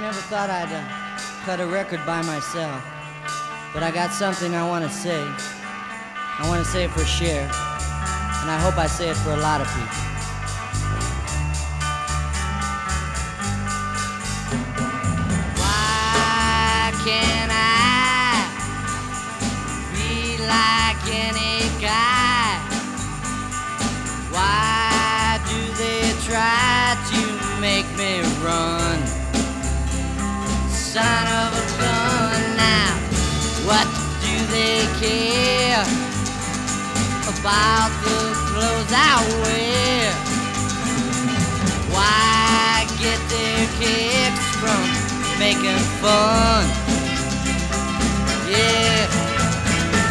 never thought I'd uh, cut a record by myself, but I got something I want to say. I want to say it for Cher, and I hope I say it for a lot of people. Why can't I be like any guy? Why do they try to make me run? Son of a gun now, what do they care about the clothes I wear? Why get their kicks from making fun? Yeah,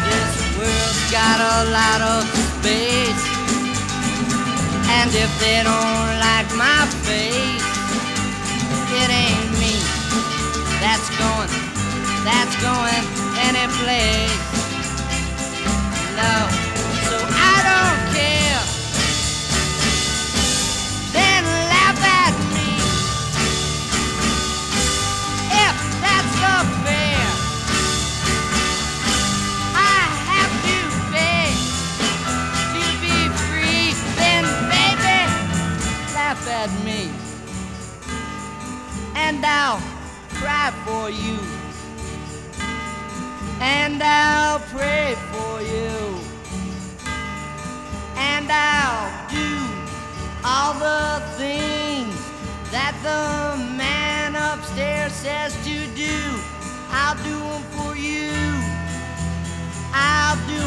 this world's got a lot of space. And if they don't like my face, it ain't going any place. No, so I don't care. Then laugh at me. If that's the fare, I have to pay to be free. Then, baby, laugh at me, and I'll cry for you, and I'll pray for you, and I'll do all the things that the man upstairs says to do. I'll do them for you. I'll do